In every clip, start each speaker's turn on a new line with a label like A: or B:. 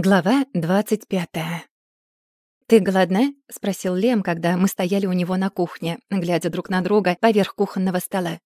A: Глава двадцать пятая. «Ты голодна?» — спросил Лем, когда мы стояли у него на кухне, глядя друг на друга поверх кухонного стола.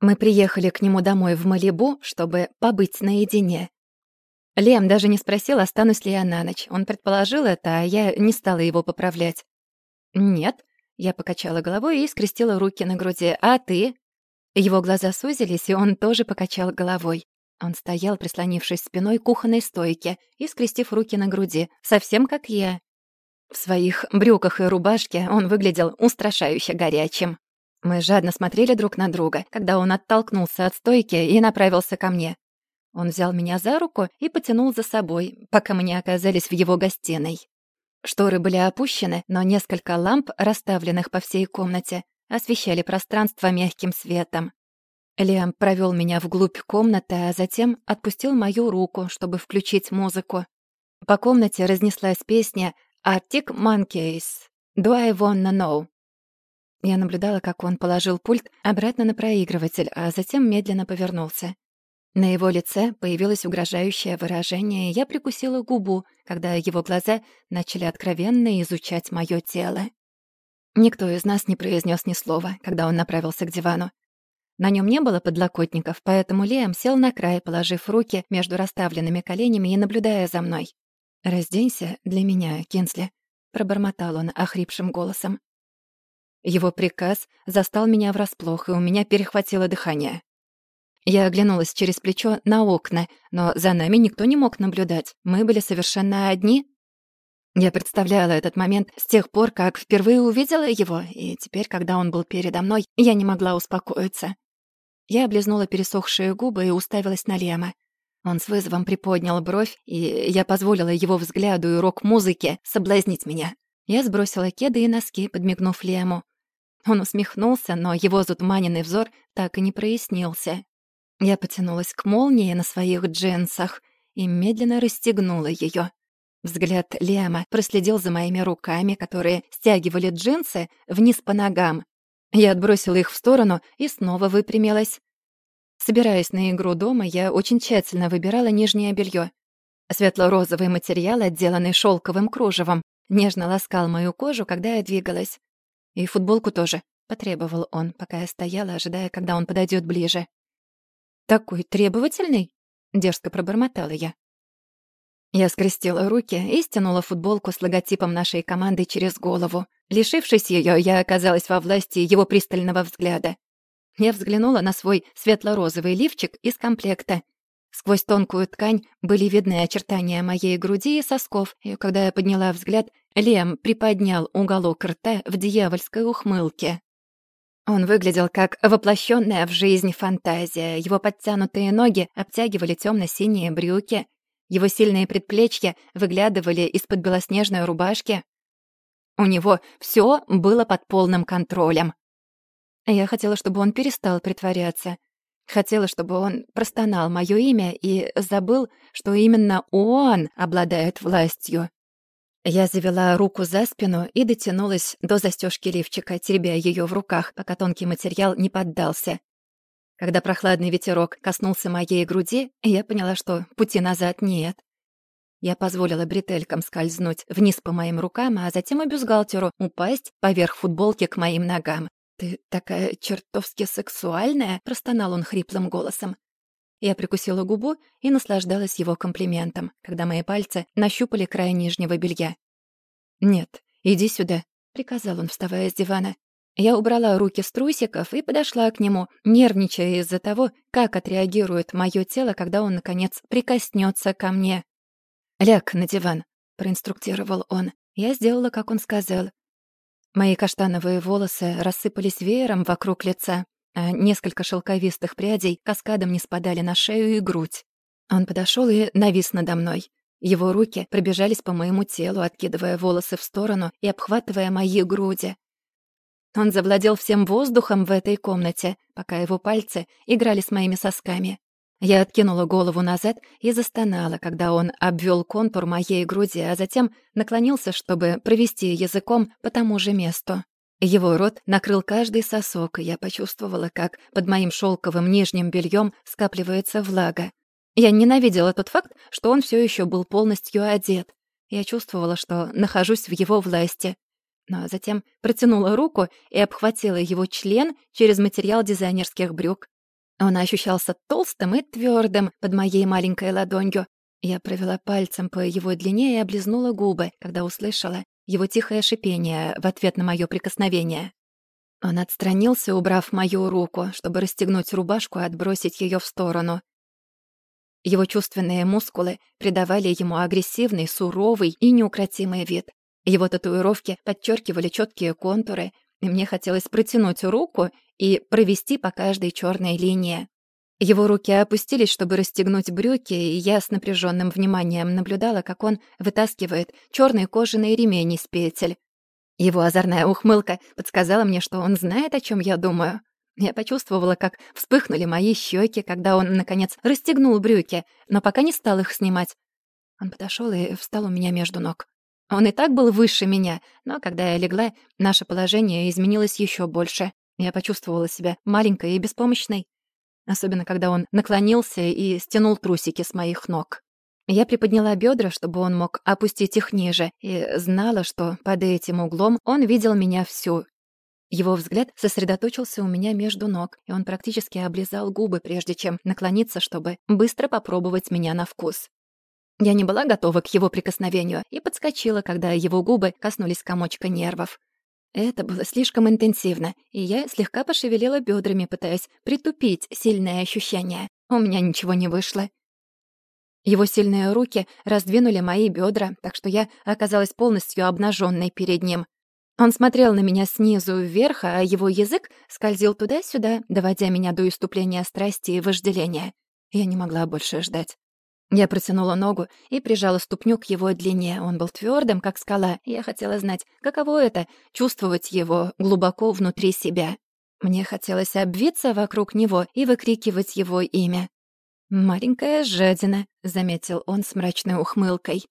A: Мы приехали к нему домой в Малибу, чтобы побыть наедине. Лем даже не спросил, останусь ли я на ночь. Он предположил это, а я не стала его поправлять. «Нет», — я покачала головой и скрестила руки на груди. «А ты?» Его глаза сузились, и он тоже покачал головой. Он стоял, прислонившись спиной к кухонной стойке и скрестив руки на груди, совсем как я. В своих брюках и рубашке он выглядел устрашающе горячим. Мы жадно смотрели друг на друга, когда он оттолкнулся от стойки и направился ко мне. Он взял меня за руку и потянул за собой, пока мы не оказались в его гостиной. Шторы были опущены, но несколько ламп, расставленных по всей комнате, освещали пространство мягким светом. Лиам провел меня вглубь комнаты, а затем отпустил мою руку, чтобы включить музыку. По комнате разнеслась песня «Arctic Monkeys» «Do I Wanna Know?». Я наблюдала, как он положил пульт обратно на проигрыватель, а затем медленно повернулся. На его лице появилось угрожающее выражение, и я прикусила губу, когда его глаза начали откровенно изучать моё тело. Никто из нас не произнес ни слова, когда он направился к дивану. На нем не было подлокотников, поэтому Лиам сел на край, положив руки между расставленными коленями и наблюдая за мной. «Разденься для меня, Кинсли», — пробормотал он охрипшим голосом. Его приказ застал меня врасплох, и у меня перехватило дыхание. Я оглянулась через плечо на окна, но за нами никто не мог наблюдать. Мы были совершенно одни. Я представляла этот момент с тех пор, как впервые увидела его, и теперь, когда он был передо мной, я не могла успокоиться. Я облизнула пересохшие губы и уставилась на Лема. Он с вызовом приподнял бровь, и я позволила его взгляду и рок-музыке соблазнить меня. Я сбросила кеды и носки, подмигнув Лему. Он усмехнулся, но его затуманенный взор так и не прояснился. Я потянулась к молнии на своих джинсах и медленно расстегнула ее. Взгляд Лема проследил за моими руками, которые стягивали джинсы вниз по ногам, я отбросила их в сторону и снова выпрямилась. Собираясь на игру дома, я очень тщательно выбирала нижнее белье. Светло-розовый материал, отделанный шелковым кружевом, нежно ласкал мою кожу, когда я двигалась. И футболку тоже, потребовал он, пока я стояла, ожидая, когда он подойдет ближе. «Такой требовательный?» — дерзко пробормотала я. Я скрестила руки и стянула футболку с логотипом нашей команды через голову. Лишившись ее, я оказалась во власти его пристального взгляда. Я взглянула на свой светло-розовый лифчик из комплекта. Сквозь тонкую ткань были видны очертания моей груди и сосков, и когда я подняла взгляд, Лем приподнял уголок рта в дьявольской ухмылке. Он выглядел как воплощенная в жизнь фантазия. Его подтянутые ноги обтягивали темно синие брюки, его сильные предплечья выглядывали из-под белоснежной рубашки. У него все было под полным контролем. Я хотела, чтобы он перестал притворяться. Хотела, чтобы он простонал мое имя и забыл, что именно он обладает властью. Я завела руку за спину и дотянулась до застежки лифчика, теребя ее в руках, пока тонкий материал не поддался. Когда прохладный ветерок коснулся моей груди, я поняла, что пути назад нет. Я позволила бретелькам скользнуть вниз по моим рукам, а затем и бюстгальтеру упасть поверх футболки к моим ногам. «Ты такая чертовски сексуальная!» — простонал он хриплым голосом. Я прикусила губу и наслаждалась его комплиментом, когда мои пальцы нащупали край нижнего белья. «Нет, иди сюда», — приказал он, вставая с дивана. Я убрала руки с трусиков и подошла к нему, нервничая из-за того, как отреагирует мое тело, когда он, наконец, прикоснется ко мне. «Ляг на диван», — проинструктировал он. Я сделала, как он сказал. Мои каштановые волосы рассыпались веером вокруг лица, а несколько шелковистых прядей каскадом не спадали на шею и грудь. Он подошел и навис надо мной. Его руки пробежались по моему телу, откидывая волосы в сторону и обхватывая мои груди. Он завладел всем воздухом в этой комнате, пока его пальцы играли с моими сосками. Я откинула голову назад и застонала, когда он обвел контур моей груди, а затем наклонился, чтобы провести языком по тому же месту. Его рот накрыл каждый сосок, и я почувствовала, как под моим шелковым нижним бельем скапливается влага. Я ненавидела тот факт, что он все еще был полностью одет. Я чувствовала, что нахожусь в его власти. Но затем протянула руку и обхватила его член через материал дизайнерских брюк. Он ощущался толстым и твердым под моей маленькой ладонью. Я провела пальцем по его длине и облизнула губы, когда услышала его тихое шипение в ответ на мое прикосновение. Он отстранился, убрав мою руку, чтобы расстегнуть рубашку и отбросить ее в сторону. Его чувственные мускулы придавали ему агрессивный, суровый и неукротимый вид. Его татуировки подчеркивали четкие контуры, и мне хотелось протянуть руку и провести по каждой черной линии. Его руки опустились, чтобы расстегнуть брюки, и я с напряженным вниманием наблюдала, как он вытаскивает черный кожаный ремень из петель. Его озорная ухмылка подсказала мне, что он знает, о чем я думаю. Я почувствовала, как вспыхнули мои щеки, когда он, наконец, расстегнул брюки, но пока не стал их снимать. Он подошел и встал у меня между ног. Он и так был выше меня, но когда я легла, наше положение изменилось еще больше. Я почувствовала себя маленькой и беспомощной. Особенно, когда он наклонился и стянул трусики с моих ног. Я приподняла бедра, чтобы он мог опустить их ниже, и знала, что под этим углом он видел меня всю. Его взгляд сосредоточился у меня между ног, и он практически облизал губы, прежде чем наклониться, чтобы быстро попробовать меня на вкус. Я не была готова к его прикосновению и подскочила, когда его губы коснулись комочка нервов. Это было слишком интенсивно, и я слегка пошевелила бедрами, пытаясь притупить сильное ощущение. У меня ничего не вышло. Его сильные руки раздвинули мои бедра, так что я оказалась полностью обнаженной перед ним. Он смотрел на меня снизу вверх, а его язык скользил туда-сюда, доводя меня до иступления страсти и вожделения. Я не могла больше ждать. Я протянула ногу и прижала ступню к его длине. Он был твердым, как скала, я хотела знать, каково это — чувствовать его глубоко внутри себя. Мне хотелось обвиться вокруг него и выкрикивать его имя. «Маленькая жадина», — заметил он с мрачной ухмылкой.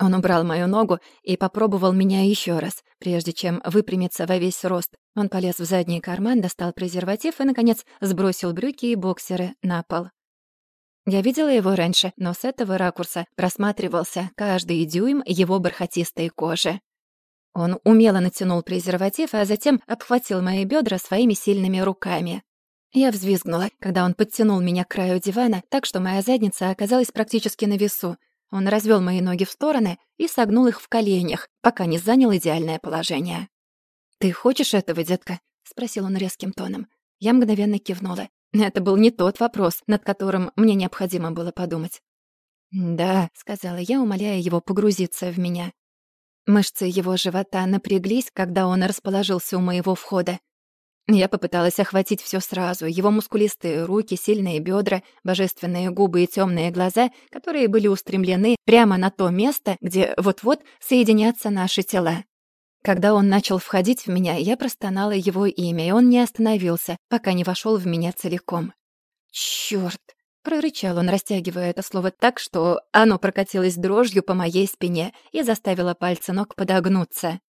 A: Он убрал мою ногу и попробовал меня еще раз, прежде чем выпрямиться во весь рост. Он полез в задний карман, достал презерватив и, наконец, сбросил брюки и боксеры на пол. Я видела его раньше, но с этого ракурса просматривался каждый дюйм его бархатистой кожи. Он умело натянул презерватив, а затем обхватил мои бедра своими сильными руками. Я взвизгнула, когда он подтянул меня к краю дивана, так что моя задница оказалась практически на весу. Он развел мои ноги в стороны и согнул их в коленях, пока не занял идеальное положение. «Ты хочешь этого, детка?» — спросил он резким тоном. Я мгновенно кивнула. Это был не тот вопрос, над которым мне необходимо было подумать. «Да», — сказала я, умоляя его погрузиться в меня. Мышцы его живота напряглись, когда он расположился у моего входа. Я попыталась охватить все сразу. Его мускулистые руки, сильные бедра, божественные губы и темные глаза, которые были устремлены прямо на то место, где вот-вот соединятся наши тела. Когда он начал входить в меня, я простонала его имя, и он не остановился, пока не вошел в меня целиком. «Чёрт!» — прорычал он, растягивая это слово так, что оно прокатилось дрожью по моей спине и заставило пальцы ног подогнуться.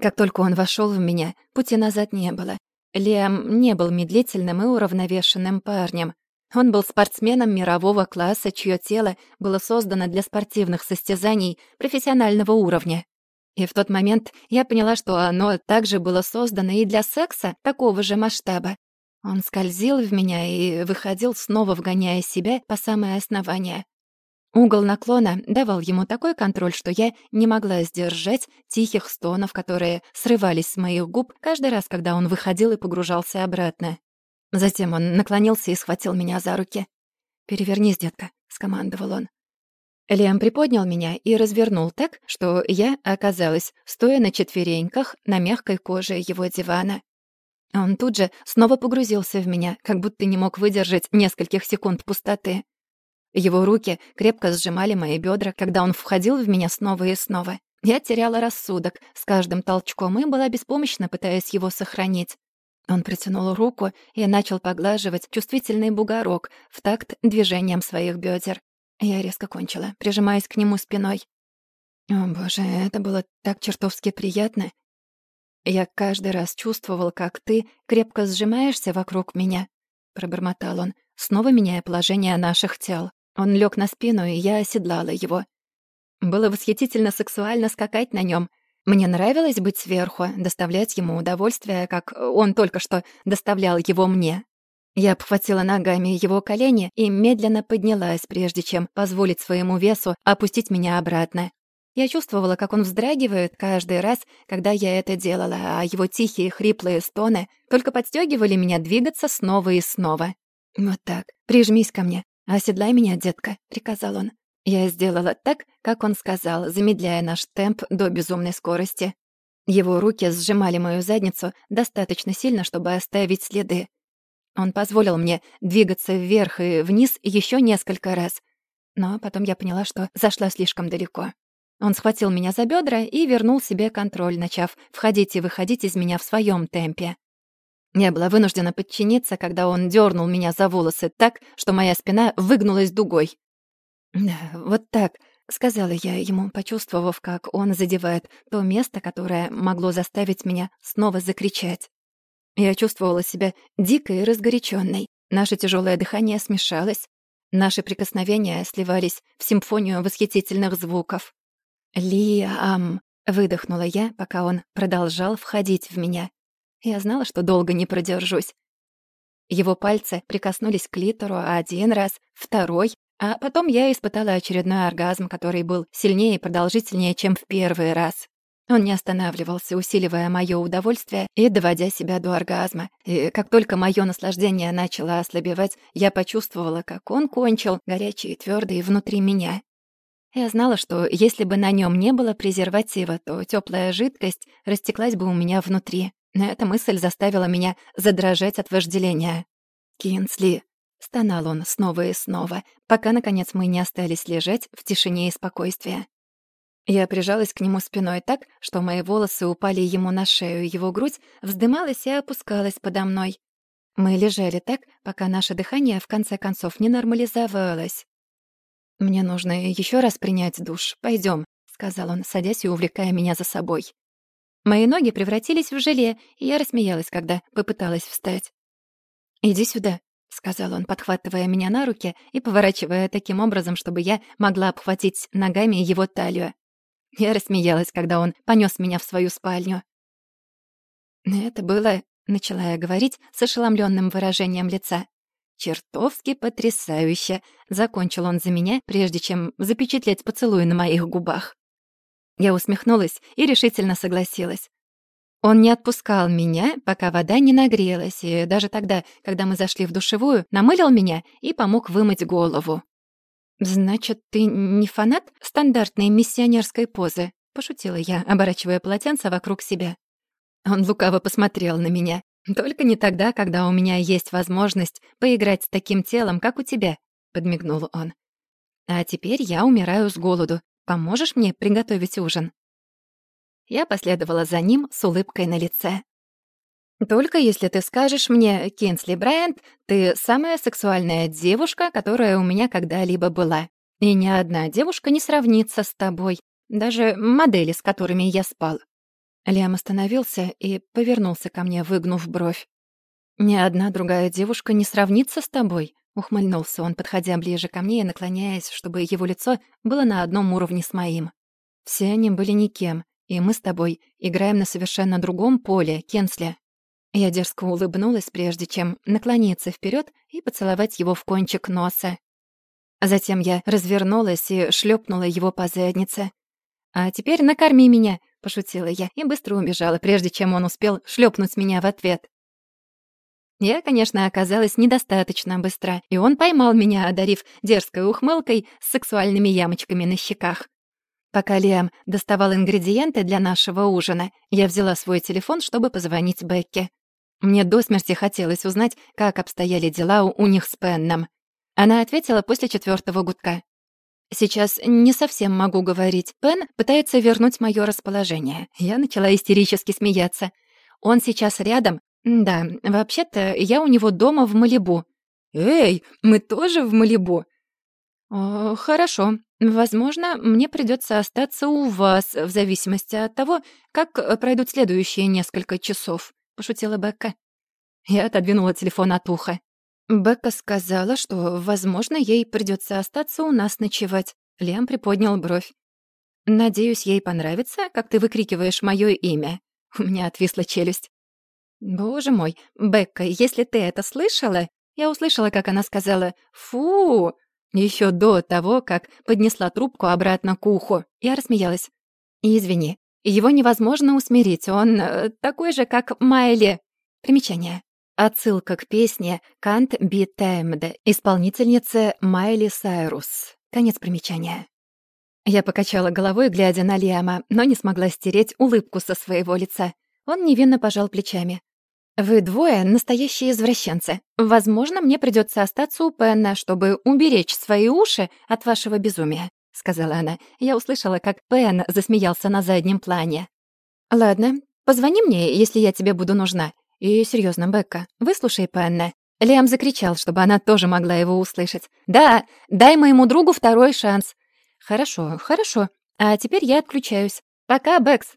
A: Как только он вошел в меня, пути назад не было. Лиам не был медлительным и уравновешенным парнем. Он был спортсменом мирового класса, чье тело было создано для спортивных состязаний профессионального уровня. И в тот момент я поняла, что оно также было создано и для секса такого же масштаба. Он скользил в меня и выходил, снова вгоняя себя по самое основание. Угол наклона давал ему такой контроль, что я не могла сдержать тихих стонов, которые срывались с моих губ каждый раз, когда он выходил и погружался обратно. Затем он наклонился и схватил меня за руки. «Перевернись, детка», — скомандовал он. Лиам приподнял меня и развернул так, что я оказалась, стоя на четвереньках на мягкой коже его дивана. Он тут же снова погрузился в меня, как будто не мог выдержать нескольких секунд пустоты. Его руки крепко сжимали мои бедра, когда он входил в меня снова и снова. Я теряла рассудок с каждым толчком и была беспомощна, пытаясь его сохранить. Он протянул руку и начал поглаживать чувствительный бугорок в такт движением своих бедер. Я резко кончила, прижимаясь к нему спиной. О, боже, это было так чертовски приятно. Я каждый раз чувствовал, как ты крепко сжимаешься вокруг меня, пробормотал он, снова меняя положение наших тел. Он лег на спину, и я оседлала его. Было восхитительно сексуально скакать на нем. Мне нравилось быть сверху, доставлять ему удовольствие, как он только что доставлял его мне. Я обхватила ногами его колени и медленно поднялась, прежде чем позволить своему весу опустить меня обратно. Я чувствовала, как он вздрагивает каждый раз, когда я это делала, а его тихие хриплые стоны только подстегивали меня двигаться снова и снова. «Вот так, прижмись ко мне, оседлай меня, детка», — приказал он. Я сделала так, как он сказал, замедляя наш темп до безумной скорости. Его руки сжимали мою задницу достаточно сильно, чтобы оставить следы. Он позволил мне двигаться вверх и вниз еще несколько раз. Но потом я поняла, что зашла слишком далеко. Он схватил меня за бедра и вернул себе контроль, начав входить и выходить из меня в своем темпе. Я была вынуждена подчиниться, когда он дернул меня за волосы так, что моя спина выгнулась дугой. «Да, вот так», — сказала я ему, почувствовав, как он задевает то место, которое могло заставить меня снова закричать. Я чувствовала себя дикой и разгоряченной. Наше тяжелое дыхание смешалось. Наши прикосновения сливались в симфонию восхитительных звуков. «Лиам!» — выдохнула я, пока он продолжал входить в меня. Я знала, что долго не продержусь. Его пальцы прикоснулись к литеру один раз, второй, а потом я испытала очередной оргазм, который был сильнее и продолжительнее, чем в первый раз. Он не останавливался, усиливая моё удовольствие и доводя себя до оргазма. И как только моё наслаждение начало ослабевать, я почувствовала, как он кончил, горячий и твёрдый, внутри меня. Я знала, что если бы на нём не было презерватива, то тёплая жидкость растеклась бы у меня внутри. Но эта мысль заставила меня задрожать от вожделения. «Кинсли», — стонал он снова и снова, пока, наконец, мы не остались лежать в тишине и спокойствии. Я прижалась к нему спиной так, что мои волосы упали ему на шею, его грудь вздымалась и опускалась подо мной. Мы лежали так, пока наше дыхание в конце концов не нормализовалось. «Мне нужно еще раз принять душ. Пойдем, сказал он, садясь и увлекая меня за собой. Мои ноги превратились в желе, и я рассмеялась, когда попыталась встать. «Иди сюда», — сказал он, подхватывая меня на руки и поворачивая таким образом, чтобы я могла обхватить ногами его талию. Я рассмеялась, когда он понёс меня в свою спальню. Это было, начала я говорить с ошеломлённым выражением лица. Чертовски потрясающе, закончил он за меня, прежде чем запечатлеть поцелуй на моих губах. Я усмехнулась и решительно согласилась. Он не отпускал меня, пока вода не нагрелась, и даже тогда, когда мы зашли в душевую, намылил меня и помог вымыть голову. «Значит, ты не фанат стандартной миссионерской позы?» — пошутила я, оборачивая полотенце вокруг себя. Он лукаво посмотрел на меня. «Только не тогда, когда у меня есть возможность поиграть с таким телом, как у тебя», — подмигнул он. «А теперь я умираю с голоду. Поможешь мне приготовить ужин?» Я последовала за ним с улыбкой на лице. Только если ты скажешь мне, Кинсли Брайант, ты самая сексуальная девушка, которая у меня когда-либо была. И ни одна девушка не сравнится с тобой, даже модели, с которыми я спал». Лиам остановился и повернулся ко мне, выгнув бровь. «Ни одна другая девушка не сравнится с тобой», — ухмыльнулся он, подходя ближе ко мне и наклоняясь, чтобы его лицо было на одном уровне с моим. «Все они были никем, и мы с тобой играем на совершенно другом поле, Кенсли. Я дерзко улыбнулась, прежде чем наклониться вперед и поцеловать его в кончик носа. Затем я развернулась и шлепнула его по заднице. «А теперь накорми меня», — пошутила я и быстро убежала, прежде чем он успел шлепнуть меня в ответ. Я, конечно, оказалась недостаточно быстра, и он поймал меня, одарив дерзкой ухмылкой с сексуальными ямочками на щеках. Пока Лиам доставал ингредиенты для нашего ужина, я взяла свой телефон, чтобы позвонить Бекке. Мне до смерти хотелось узнать, как обстояли дела у, них с Пенном. Она ответила после четвертого гудка. «Сейчас не совсем могу говорить. Пен пытается вернуть мое расположение». Я начала истерически смеяться. «Он сейчас рядом?» «Да, вообще-то я у него дома в Малибу». «Эй, мы тоже в Малибу?» О, «Хорошо. Возможно, мне придется остаться у вас, в зависимости от того, как пройдут следующие несколько часов». — пошутила Бекка. Я отодвинула телефон от уха. Бекка сказала, что, возможно, ей придется остаться у нас ночевать. Лиам приподнял бровь. «Надеюсь, ей понравится, как ты выкрикиваешь моё имя». У меня отвисла челюсть. «Боже мой, Бекка, если ты это слышала...» Я услышала, как она сказала «фу», еще до того, как поднесла трубку обратно к уху. Я рассмеялась. «Извини, его невозможно усмирить, он э, такой же, как Майли». Примечание. Отсылка к песне «Can't be tamed» исполнительницы Майли Сайрус. Конец примечания. Я покачала головой, глядя на Лиама, но не смогла стереть улыбку со своего лица. Он невинно пожал плечами. «Вы двое — настоящие извращенцы. Возможно, мне придется остаться у Пенна, чтобы уберечь свои уши от вашего безумия», — сказала она. Я услышала, как Пен засмеялся на заднем плане. «Ладно, позвони мне, если я тебе буду нужна. И серьезно, Бекка, выслушай Пенна». Лиам закричал, чтобы она тоже могла его услышать. «Да, дай моему другу второй шанс». «Хорошо, хорошо. А теперь я отключаюсь. Пока, Бэкс».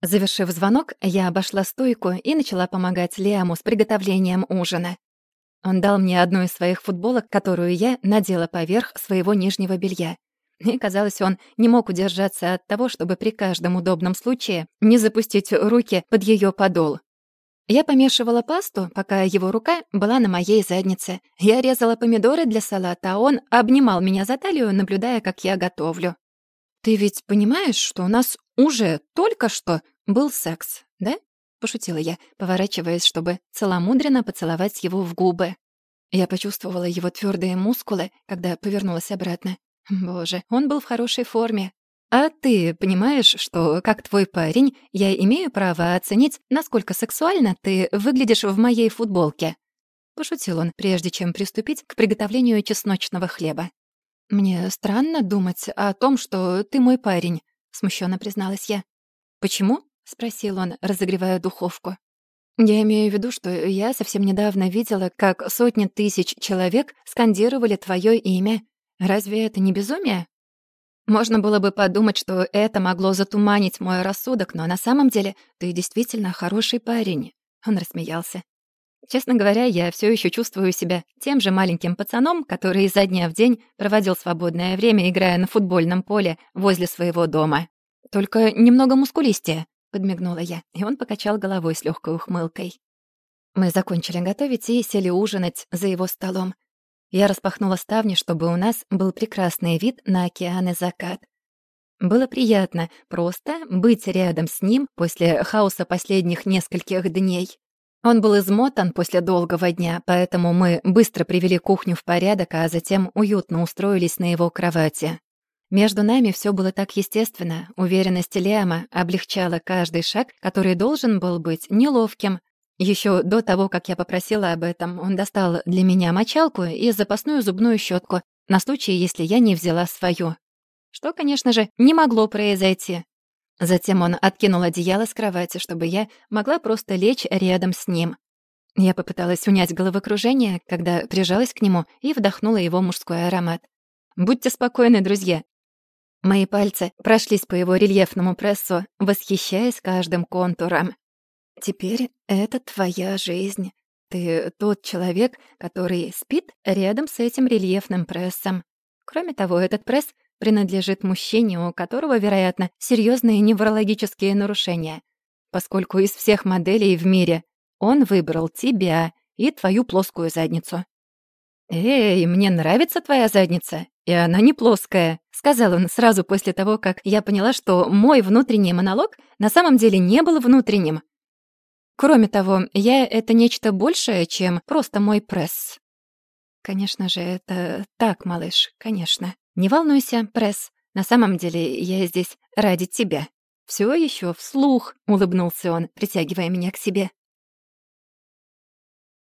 A: Завершив звонок, я обошла стойку и начала помогать Лиаму с приготовлением ужина. Он дал мне одну из своих футболок, которую я надела поверх своего нижнего белья. И, казалось, он не мог удержаться от того, чтобы при каждом удобном случае не запустить руки под ее подол. Я помешивала пасту, пока его рука была на моей заднице. Я резала помидоры для салата, а он обнимал меня за талию, наблюдая, как я готовлю. «Ты ведь понимаешь, что у нас уже только что был секс, да?» — пошутила я, поворачиваясь, чтобы целомудренно поцеловать его в губы. Я почувствовала его твердые мускулы, когда повернулась обратно. Боже, он был в хорошей форме. «А ты понимаешь, что, как твой парень, я имею право оценить, насколько сексуально ты выглядишь в моей футболке?» Пошутил он, прежде чем приступить к приготовлению чесночного хлеба. «Мне странно думать о том, что ты мой парень», — смущенно призналась я. «Почему?» — спросил он, разогревая духовку. «Я имею в виду, что я совсем недавно видела, как сотни тысяч человек скандировали твое имя. Разве это не безумие?» Можно было бы подумать, что это могло затуманить мой рассудок, но на самом деле ты действительно хороший парень. Он рассмеялся. Честно говоря, я все еще чувствую себя тем же маленьким пацаном, который изо дня в день проводил свободное время, играя на футбольном поле возле своего дома. Только немного мускулистее, подмигнула я, и он покачал головой с легкой ухмылкой. Мы закончили готовить и сели ужинать за его столом. Я распахнула ставни, чтобы у нас был прекрасный вид на океан и закат. Было приятно просто быть рядом с ним после хаоса последних нескольких дней. Он был измотан после долгого дня, поэтому мы быстро привели кухню в порядок, а затем уютно устроились на его кровати. Между нами все было так естественно. Уверенность Лиама облегчала каждый шаг, который должен был быть неловким. Еще до того, как я попросила об этом, он достал для меня мочалку и запасную зубную щетку на случай, если я не взяла свою. Что, конечно же, не могло произойти. Затем он откинул одеяло с кровати, чтобы я могла просто лечь рядом с ним. Я попыталась унять головокружение, когда прижалась к нему и вдохнула его мужской аромат. «Будьте спокойны, друзья». Мои пальцы прошлись по его рельефному прессу, восхищаясь каждым контуром. «Теперь это твоя жизнь. Ты тот человек, который спит рядом с этим рельефным прессом. Кроме того, этот пресс принадлежит мужчине, у которого, вероятно, серьезные неврологические нарушения, поскольку из всех моделей в мире он выбрал тебя и твою плоскую задницу. «Эй, мне нравится твоя задница, и она не плоская», — сказал он сразу после того, как я поняла, что мой внутренний монолог на самом деле не был внутренним. Кроме того, я — это нечто большее, чем просто мой пресс. Конечно же, это так, малыш, конечно. «Не волнуйся, пресс. На самом деле я здесь ради тебя». «Всё ещё вслух», — улыбнулся он, притягивая меня к себе.